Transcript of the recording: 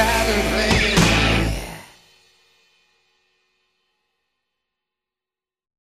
Saturday.